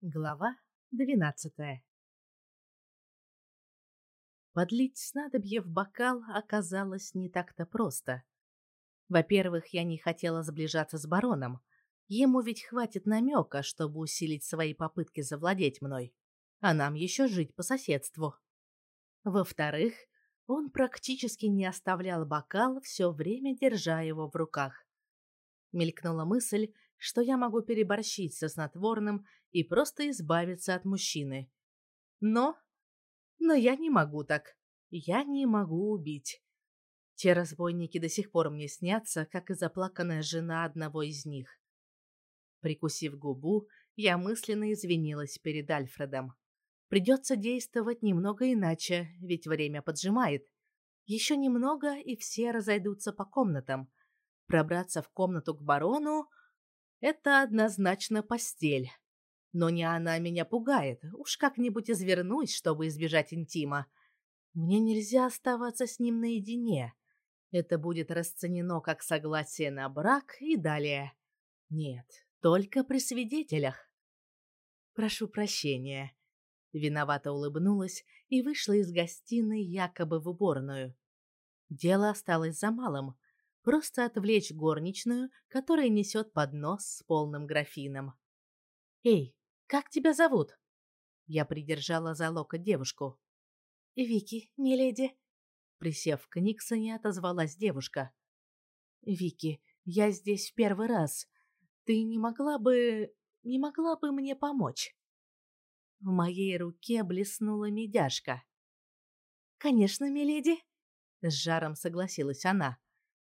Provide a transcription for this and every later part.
Глава двенадцатая Подлить снадобье в бокал оказалось не так-то просто. Во-первых, я не хотела сближаться с бароном. Ему ведь хватит намека, чтобы усилить свои попытки завладеть мной. А нам еще жить по соседству. Во-вторых, он практически не оставлял бокал, все время держа его в руках. Мелькнула мысль, что я могу переборщить со снотворным и просто избавиться от мужчины. Но... Но я не могу так. Я не могу убить. Те разбойники до сих пор мне снятся, как и заплаканная жена одного из них. Прикусив губу, я мысленно извинилась перед Альфредом. Придется действовать немного иначе, ведь время поджимает. Еще немного, и все разойдутся по комнатам. Пробраться в комнату к барону это однозначно постель. Но не она меня пугает. Уж как-нибудь извернусь, чтобы избежать интима. Мне нельзя оставаться с ним наедине. Это будет расценено как согласие на брак и далее. Нет, только при свидетелях. Прошу прощения. Виновато улыбнулась и вышла из гостиной якобы в уборную. Дело осталось за малым просто отвлечь горничную, которая несет поднос с полным графином. «Эй, как тебя зовут?» Я придержала за локоть девушку. «Вики, миледи», — присев к Никсоне, отозвалась девушка. «Вики, я здесь в первый раз. Ты не могла бы... не могла бы мне помочь?» В моей руке блеснула медяшка. «Конечно, миледи», — с жаром согласилась она.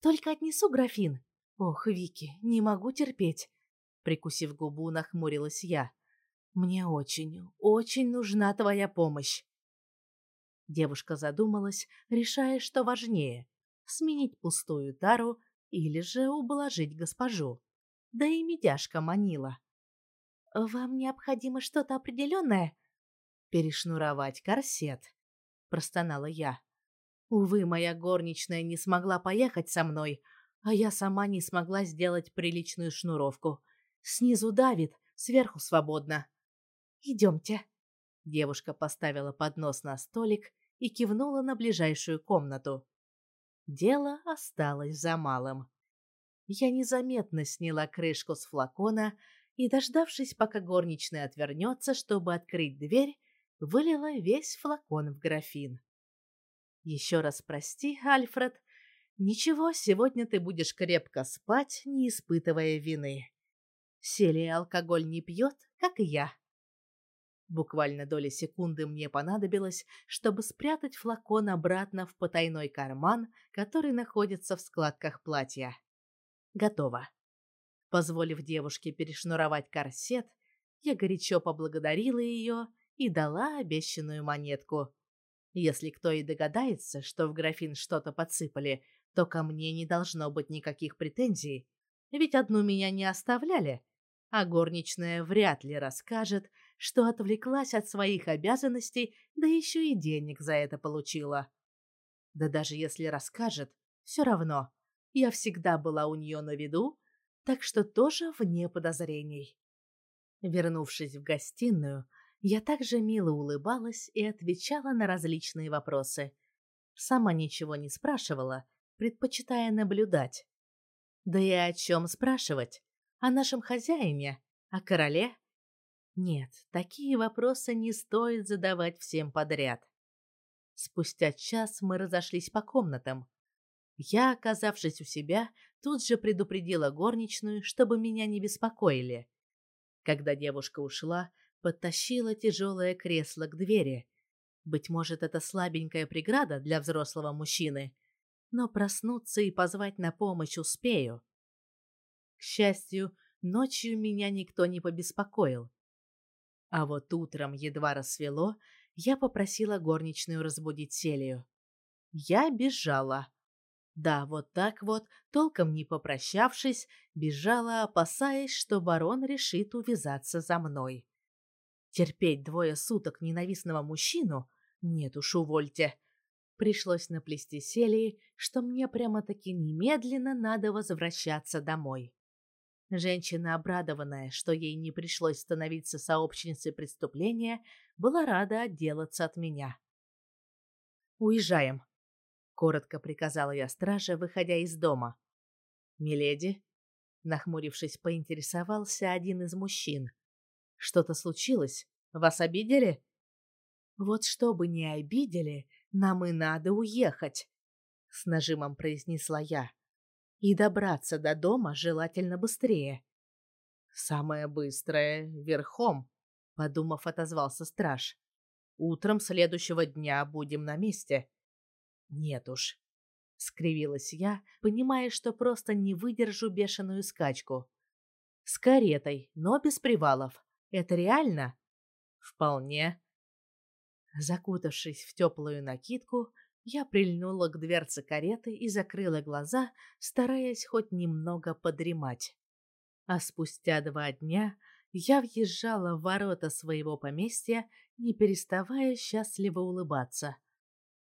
Только отнесу графин. Ох, Вики, не могу терпеть. Прикусив губу, нахмурилась я. Мне очень, очень нужна твоя помощь. Девушка задумалась, решая, что важнее — сменить пустую тару или же ублажить госпожу. Да и медяшка манила. «Вам необходимо что-то определенное?» «Перешнуровать корсет», — простонала я. Увы, моя горничная не смогла поехать со мной, а я сама не смогла сделать приличную шнуровку. Снизу давит, сверху свободно. «Идемте». Девушка поставила поднос на столик и кивнула на ближайшую комнату. Дело осталось за малым. Я незаметно сняла крышку с флакона и, дождавшись, пока горничная отвернется, чтобы открыть дверь, вылила весь флакон в графин. Еще раз прости, Альфред. Ничего, сегодня ты будешь крепко спать, не испытывая вины. Селия алкоголь не пьет, как и я. Буквально доли секунды мне понадобилось, чтобы спрятать флакон обратно в потайной карман, который находится в складках платья. Готово. Позволив девушке перешнуровать корсет, я горячо поблагодарила ее и дала обещанную монетку. Если кто и догадается, что в графин что-то подсыпали, то ко мне не должно быть никаких претензий, ведь одну меня не оставляли, а горничная вряд ли расскажет, что отвлеклась от своих обязанностей, да еще и денег за это получила. Да даже если расскажет, все равно. Я всегда была у нее на виду, так что тоже вне подозрений. Вернувшись в гостиную, я также мило улыбалась и отвечала на различные вопросы. Сама ничего не спрашивала, предпочитая наблюдать. Да и о чем спрашивать? О нашем хозяине? О короле? Нет, такие вопросы не стоит задавать всем подряд. Спустя час мы разошлись по комнатам. Я, оказавшись у себя, тут же предупредила горничную, чтобы меня не беспокоили. Когда девушка ушла, подтащила тяжелое кресло к двери. Быть может, это слабенькая преграда для взрослого мужчины, но проснуться и позвать на помощь успею. К счастью, ночью меня никто не побеспокоил. А вот утром, едва рассвело, я попросила горничную разбудить Селию. Я бежала. Да, вот так вот, толком не попрощавшись, бежала, опасаясь, что барон решит увязаться за мной. Терпеть двое суток ненавистного мужчину? Нет уж, увольте. Пришлось наплести селии, что мне прямо-таки немедленно надо возвращаться домой. Женщина, обрадованная, что ей не пришлось становиться сообщницей преступления, была рада отделаться от меня. «Уезжаем», — коротко приказала я страже, выходя из дома. «Миледи?» — нахмурившись, поинтересовался один из мужчин. «Что-то случилось? Вас обидели?» «Вот чтобы не обидели, нам и надо уехать», — с нажимом произнесла я и добраться до дома желательно быстрее. Самое быстрое верхом, подумав, отозвался страж. Утром следующего дня будем на месте. Нет уж, скривилась я, понимая, что просто не выдержу бешеную скачку. С каретой, но без привалов. Это реально? Вполне. Закутавшись в теплую накидку, я прильнула к дверце кареты и закрыла глаза, стараясь хоть немного подремать. А спустя два дня я въезжала в ворота своего поместья, не переставая счастливо улыбаться.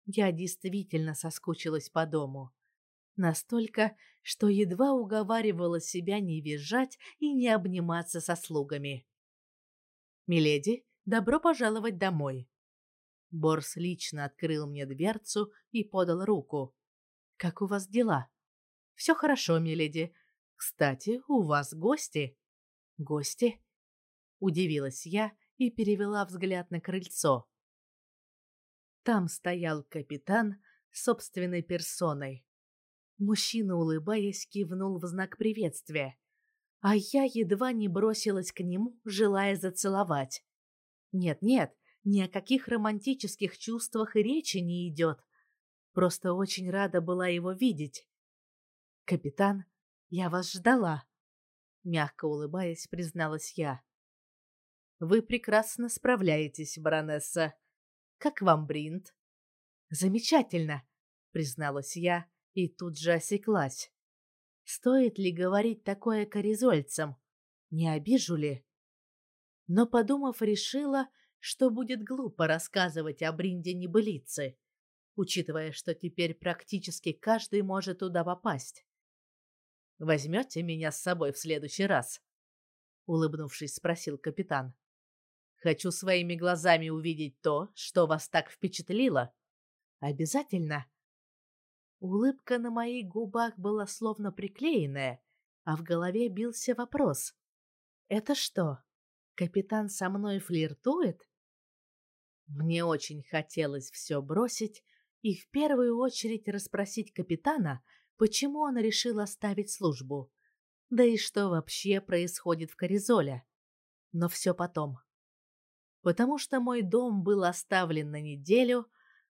Я действительно соскучилась по дому. Настолько, что едва уговаривала себя не визжать и не обниматься со слугами. «Миледи, добро пожаловать домой!» Борс лично открыл мне дверцу и подал руку. «Как у вас дела?» «Все хорошо, миледи. Кстати, у вас гости». «Гости?» Удивилась я и перевела взгляд на крыльцо. Там стоял капитан собственной персоной. Мужчина, улыбаясь, кивнул в знак приветствия, а я едва не бросилась к нему, желая зацеловать. Нет-нет, ни о каких романтических чувствах и речи не идет. Просто очень рада была его видеть. «Капитан, я вас ждала», — мягко улыбаясь, призналась я. «Вы прекрасно справляетесь, баронесса. Как вам Бринт?» «Замечательно», — призналась я и тут же осеклась. «Стоит ли говорить такое коризольцам? Не обижу ли?» Но, подумав, решила, что будет глупо рассказывать о Бринде небылицы, учитывая, что теперь практически каждый может туда попасть. «Возьмете меня с собой в следующий раз?» — улыбнувшись, спросил капитан. «Хочу своими глазами увидеть то, что вас так впечатлило. Обязательно». Улыбка на моих губах была словно приклеенная, а в голове бился вопрос. «Это что, капитан со мной флиртует?» Мне очень хотелось все бросить и в первую очередь расспросить капитана, почему он решил оставить службу. Да и что вообще происходит в Коризоле. Но все потом. Потому что мой дом был оставлен на неделю,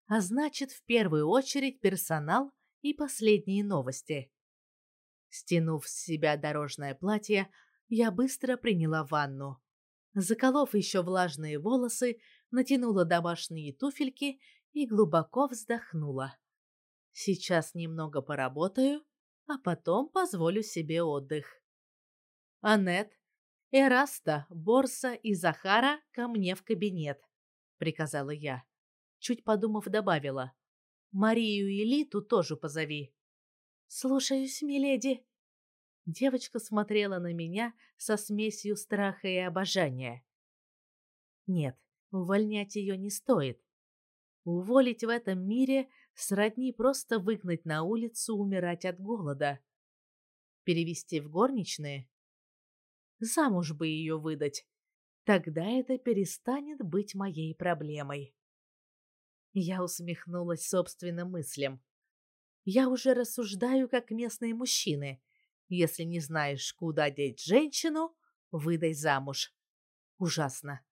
а значит, в первую очередь персонал и последние новости. Стянув с себя дорожное платье, я быстро приняла ванну. Заколов еще влажные волосы, натянула домашние туфельки и глубоко вздохнула. Сейчас немного поработаю, а потом позволю себе отдых. Анет, Эраста, Борса и Захара ко мне в кабинет, приказала я. Чуть подумав, добавила: Марию и Литу тоже позови. Слушаюсь, миледи. Девочка смотрела на меня со смесью страха и обожания. Нет, Увольнять ее не стоит. Уволить в этом мире сродни просто выгнать на улицу умирать от голода. Перевести в горничные? Замуж бы ее выдать. Тогда это перестанет быть моей проблемой. Я усмехнулась собственным мыслям. Я уже рассуждаю как местные мужчины. Если не знаешь, куда деть женщину, выдай замуж. Ужасно.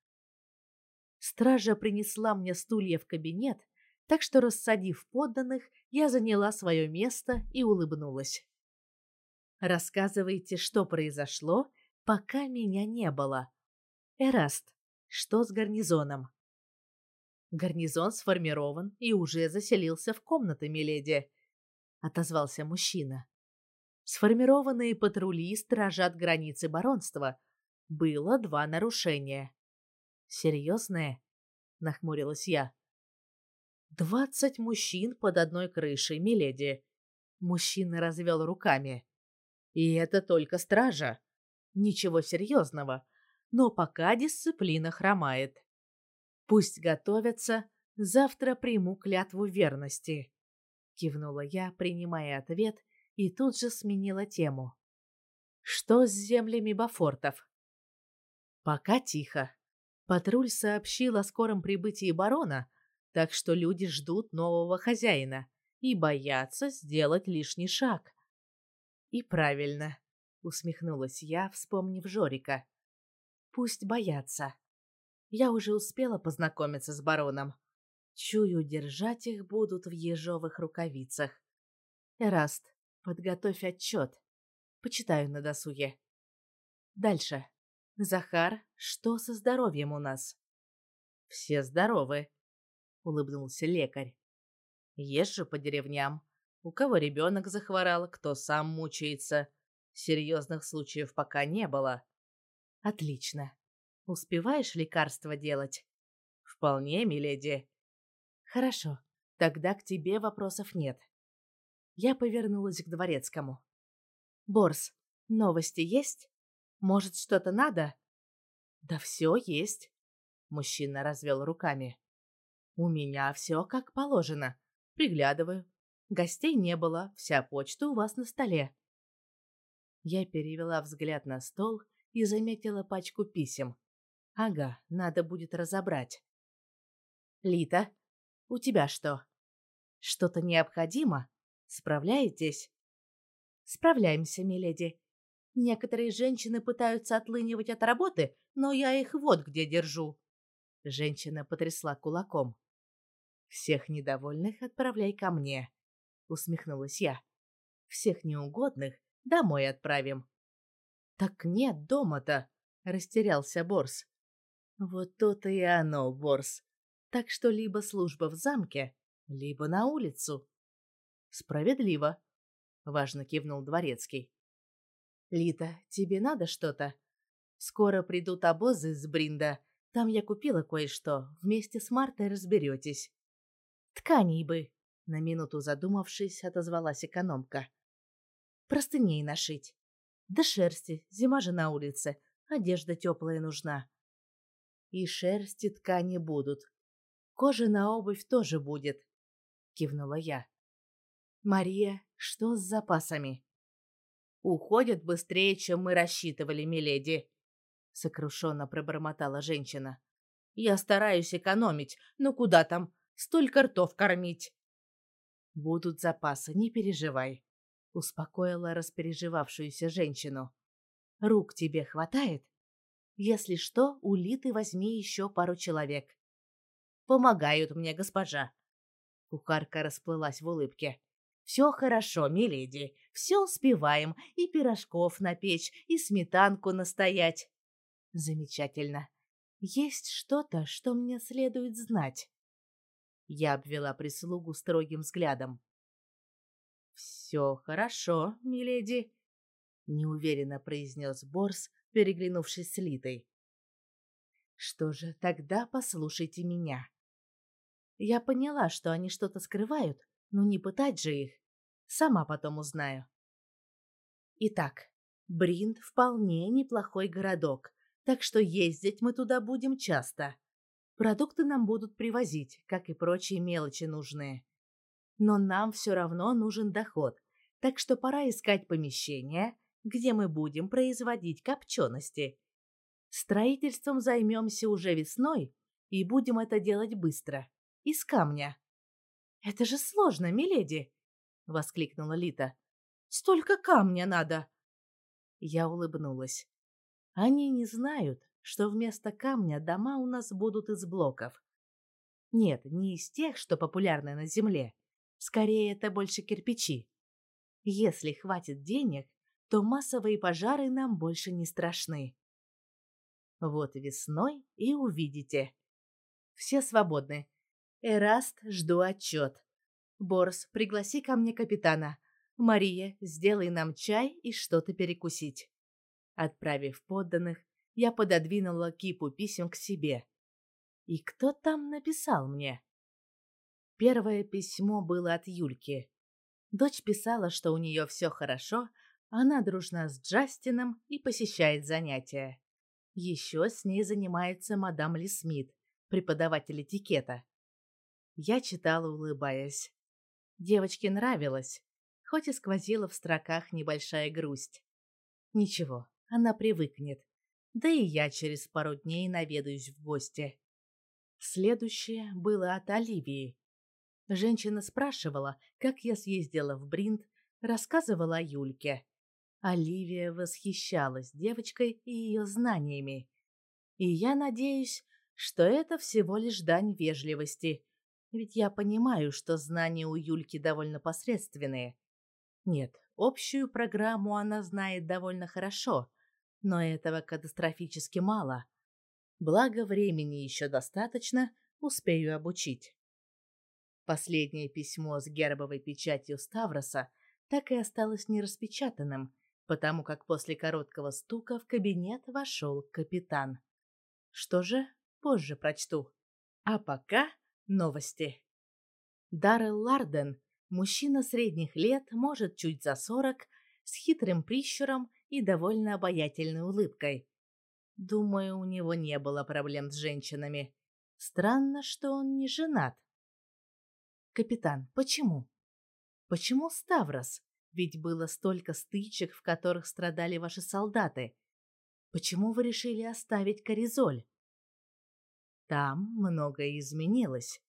Стража принесла мне стулья в кабинет, так что, рассадив подданных, я заняла свое место и улыбнулась. «Рассказывайте, что произошло, пока меня не было. Эраст, что с гарнизоном?» «Гарнизон сформирован и уже заселился в комнаты, миледи», — отозвался мужчина. «Сформированные патрули стражат границы баронства. Было два нарушения. Серьезное? Нахмурилась я. Двадцать мужчин под одной крышей, миледи. Мужчина развел руками. И это только стража. Ничего серьезного, но пока дисциплина хромает. Пусть готовятся, завтра приму клятву верности. Кивнула я, принимая ответ, и тут же сменила тему. Что с землями Бафортов? Пока тихо. Патруль сообщил о скором прибытии барона, так что люди ждут нового хозяина и боятся сделать лишний шаг. И правильно, усмехнулась я, вспомнив Жорика. Пусть боятся. Я уже успела познакомиться с бароном. Чую, держать их будут в ежовых рукавицах. Эраст, подготовь отчет. Почитаю на досуге. Дальше. Захар, что со здоровьем у нас? Все здоровы, улыбнулся лекарь. Езжу по деревням. У кого ребенок захворал, кто сам мучается. Серьезных случаев пока не было. Отлично. Успеваешь лекарства делать? Вполне, миледи. Хорошо. Тогда к тебе вопросов нет. Я повернулась к дворецкому. Борс, новости есть? Может, что-то надо? Да все есть. Мужчина развел руками. У меня все как положено. Приглядываю. Гостей не было, вся почта у вас на столе. Я перевела взгляд на стол и заметила пачку писем. Ага, надо будет разобрать. Лита, у тебя что? Что-то необходимо? Справляетесь? Справляемся, миледи. Некоторые женщины пытаются отлынивать от работы, но я их вот где держу. Женщина потрясла кулаком. Всех недовольных отправляй ко мне, усмехнулась я. Всех неугодных домой отправим. Так нет дома-то, растерялся Борс. Вот то-то и оно, Борс. Так что либо служба в замке, либо на улицу. Справедливо, важно кивнул дворецкий. Лита, тебе надо что-то? Скоро придут обозы из Бринда. Там я купила кое-что. Вместе с Мартой разберетесь. Тканей бы, на минуту задумавшись, отозвалась экономка. Простыней нашить. Да шерсти, зима же на улице, одежда теплая нужна. И шерсти ткани будут. Кожа на обувь тоже будет, кивнула я. Мария, что с запасами? Уходят быстрее, чем мы рассчитывали, миледи, сокрушенно пробормотала женщина. Я стараюсь экономить, но куда там, столько ртов кормить. Будут запасы, не переживай, успокоила распереживавшуюся женщину. Рук тебе хватает? Если что, у Литы возьми еще пару человек. Помогают мне, госпожа. Кухарка расплылась в улыбке. Все хорошо, миледи, все успеваем, и пирожков напечь, и сметанку настоять. Замечательно. Есть что-то, что мне следует знать. Я обвела прислугу строгим взглядом. Все хорошо, миледи, неуверенно произнес Борс, переглянувшись с Литой. Что же, тогда послушайте меня. Я поняла, что они что-то скрывают, но не пытать же их. Сама потом узнаю. Итак, Бринд вполне неплохой городок, так что ездить мы туда будем часто. Продукты нам будут привозить, как и прочие мелочи нужные. Но нам все равно нужен доход, так что пора искать помещение, где мы будем производить копчености. Строительством займемся уже весной и будем это делать быстро, из камня. «Это же сложно, миледи!» — воскликнула Лита. «Столько камня надо!» Я улыбнулась. «Они не знают, что вместо камня дома у нас будут из блоков. Нет, не из тех, что популярны на Земле. Скорее, это больше кирпичи. Если хватит денег, то массовые пожары нам больше не страшны. Вот весной и увидите. Все свободны. Эраст, жду отчет. Борс, пригласи ко мне капитана. Мария, сделай нам чай и что-то перекусить. Отправив подданных, я пододвинула кипу писем к себе. И кто там написал мне? Первое письмо было от Юльки. Дочь писала, что у нее все хорошо, Она дружна с Джастином и посещает занятия. Еще с ней занимается мадам Ли Смит, преподаватель этикета. Я читала, улыбаясь. Девочке нравилось, хоть и сквозила в строках небольшая грусть. Ничего, она привыкнет. Да и я через пару дней наведаюсь в гости. Следующее было от Оливии. Женщина спрашивала, как я съездила в Бринт, рассказывала о Юльке. Оливия восхищалась девочкой и ее знаниями. И я надеюсь, что это всего лишь дань вежливости, ведь я понимаю, что знания у Юльки довольно посредственные. Нет, общую программу она знает довольно хорошо, но этого катастрофически мало. Благо времени еще достаточно, успею обучить. Последнее письмо с гербовой печатью Ставроса так и осталось нераспечатанным, потому как после короткого стука в кабинет вошел капитан. Что же, позже прочту. А пока новости. Даррелл Ларден, мужчина средних лет, может чуть за сорок, с хитрым прищуром и довольно обаятельной улыбкой. Думаю, у него не было проблем с женщинами. Странно, что он не женат. Капитан, почему? Почему Ставрос? Ведь было столько стычек, в которых страдали ваши солдаты. Почему вы решили оставить Коризоль? Там многое изменилось,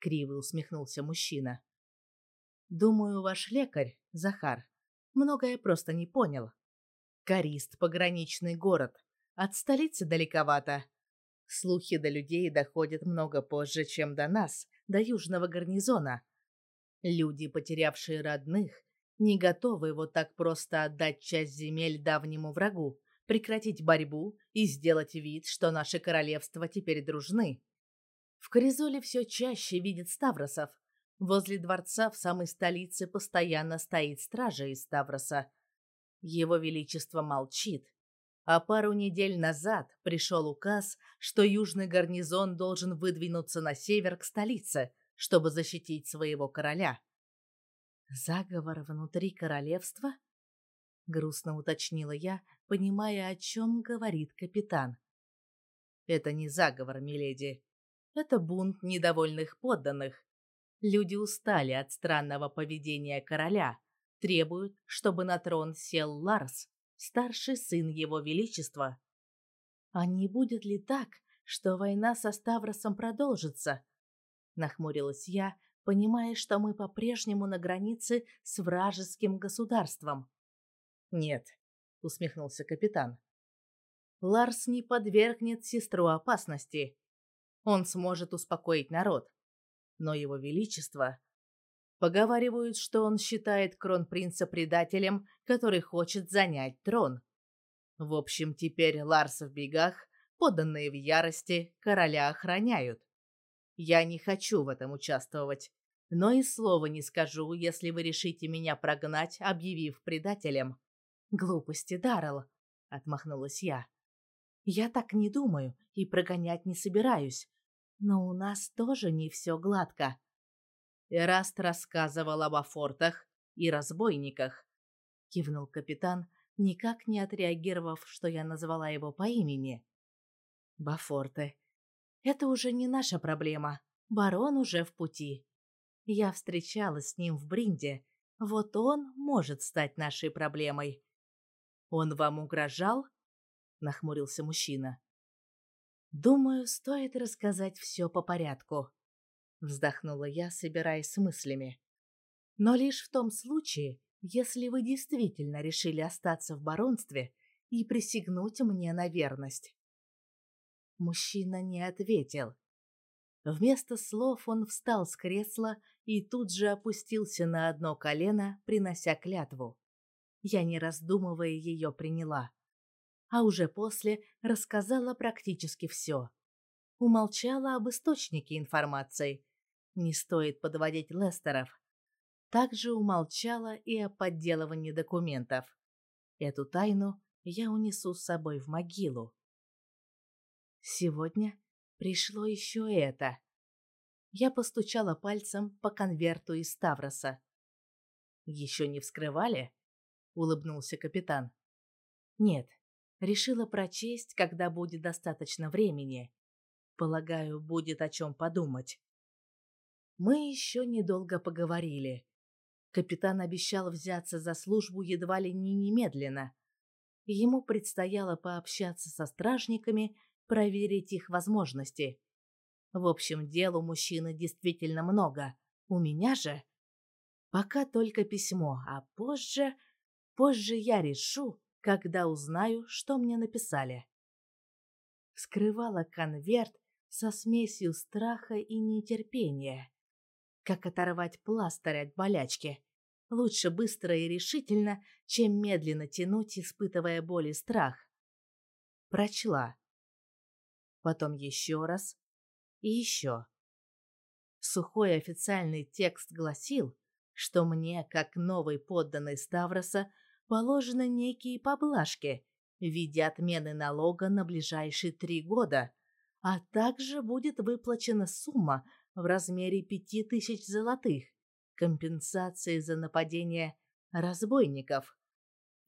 криво усмехнулся мужчина. Думаю, ваш лекарь, Захар, многое просто не понял. Корист пограничный город, от столицы далековато. Слухи до людей доходят много позже, чем до нас, до южного гарнизона. Люди, потерявшие родных, не готовы вот так просто отдать часть земель давнему врагу, прекратить борьбу и сделать вид, что наши королевства теперь дружны. В Коризоле все чаще видят ставросов. Возле дворца в самой столице постоянно стоит стража из Ставроса. Его Величество молчит. А пару недель назад пришел указ, что южный гарнизон должен выдвинуться на север к столице, чтобы защитить своего короля. Заговор внутри королевства? Грустно уточнила я, понимая, о чем говорит капитан. Это не заговор, миледи. Это бунт недовольных подданных. Люди устали от странного поведения короля, требуют, чтобы на трон сел Ларс, старший сын его величества. А не будет ли так, что война со Ставросом продолжится? Нахмурилась я, понимая, что мы по-прежнему на границе с вражеским государством. Нет, усмехнулся капитан. Ларс не подвергнет сестру опасности. Он сможет успокоить народ. Но его величество... Поговаривают, что он считает кронпринца предателем, который хочет занять трон. В общем, теперь Ларс в бегах, подданные в ярости, короля охраняют. Я не хочу в этом участвовать, но и слова не скажу, если вы решите меня прогнать, объявив предателем. Глупости, Даррелл, отмахнулась я. Я так не думаю и прогонять не собираюсь. Но у нас тоже не все гладко. Эраст рассказывал об афортах и разбойниках. Кивнул капитан, никак не отреагировав, что я назвала его по имени. Бафорты. Это уже не наша проблема. Барон уже в пути. Я встречалась с ним в Бринде. Вот он может стать нашей проблемой. Он вам угрожал? нахмурился мужчина. Думаю, стоит рассказать все по порядку, вздохнула я, собираясь с мыслями. Но лишь в том случае, если вы действительно решили остаться в баронстве и присягнуть мне на верность. Мужчина не ответил. Вместо слов он встал с кресла и тут же опустился на одно колено, принося клятву. Я, не раздумывая, ее приняла. А уже после рассказала практически все. Умолчала об источнике информации. Не стоит подводить Лестеров. Также умолчала и о подделывании документов. Эту тайну я унесу с собой в могилу. Сегодня пришло еще это. Я постучала пальцем по конверту из Ставроса. Еще не вскрывали? улыбнулся капитан. Нет, решила прочесть, когда будет достаточно времени. Полагаю, будет о чем подумать. Мы еще недолго поговорили. Капитан обещал взяться за службу едва ли не немедленно. Ему предстояло пообщаться со стражниками, проверить их возможности. В общем, дел у мужчины действительно много. У меня же пока только письмо, а позже... Позже я решу, когда узнаю, что мне написали. Вскрывала конверт со смесью страха и нетерпения. Как оторвать пластырь от болячки? Лучше быстро и решительно, чем медленно тянуть, испытывая боль и страх. Прочла. Потом еще раз и еще. Сухой официальный текст гласил, что мне, как новой подданной Ставроса, положены некие поблажки в виде отмены налога на ближайшие три года, а также будет выплачена сумма в размере пяти тысяч золотых компенсации за нападение разбойников.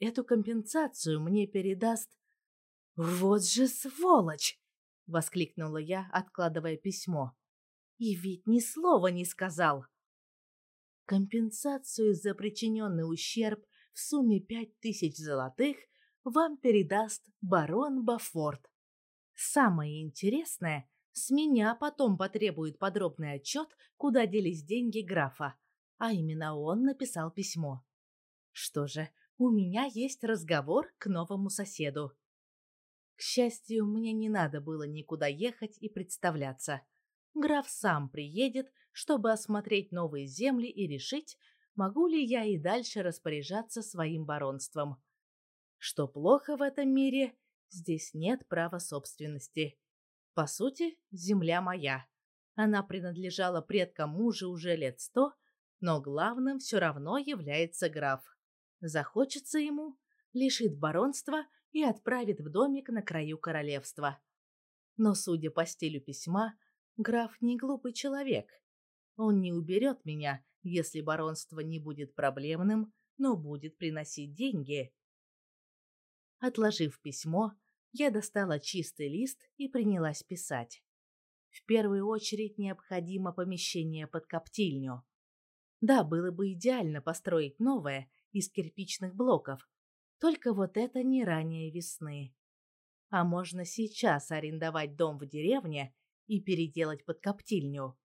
Эту компенсацию мне передаст... «Вот же сволочь!» — воскликнула я, откладывая письмо. «И ведь ни слова не сказал!» Компенсацию за причиненный ущерб в сумме пять тысяч золотых вам передаст барон Бафорт. Самое интересное, с меня потом потребует подробный отчет, куда делись деньги графа, а именно он написал письмо. Что же, у меня есть разговор к новому соседу. К счастью, мне не надо было никуда ехать и представляться. Граф сам приедет, чтобы осмотреть новые земли и решить, могу ли я и дальше распоряжаться своим баронством. Что плохо в этом мире, здесь нет права собственности. По сути, земля моя. Она принадлежала предкам мужа уже лет сто, но главным все равно является граф. Захочется ему, лишит баронства и отправит в домик на краю королевства. Но, судя по стилю письма, Граф не глупый человек. Он не уберет меня, если баронство не будет проблемным, но будет приносить деньги. Отложив письмо, я достала чистый лист и принялась писать. В первую очередь необходимо помещение под коптильню. Да, было бы идеально построить новое из кирпичных блоков, только вот это не ранее весны. А можно сейчас арендовать дом в деревне и переделать под коптильню.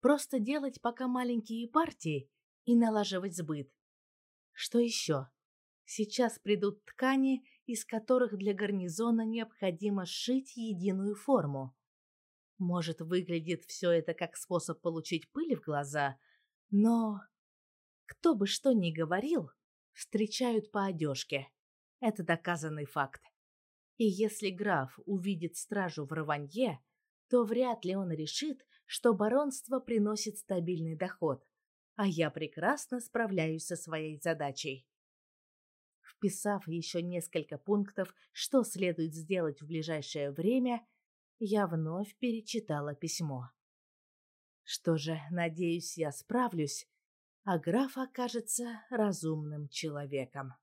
Просто делать пока маленькие партии и налаживать сбыт. Что еще? Сейчас придут ткани, из которых для гарнизона необходимо сшить единую форму. Может, выглядит все это как способ получить пыль в глаза, но... Кто бы что ни говорил, встречают по одежке. Это доказанный факт. И если граф увидит стражу в рванье, то вряд ли он решит, что баронство приносит стабильный доход, а я прекрасно справляюсь со своей задачей. Вписав еще несколько пунктов, что следует сделать в ближайшее время, я вновь перечитала письмо. Что же, надеюсь, я справлюсь, а граф окажется разумным человеком.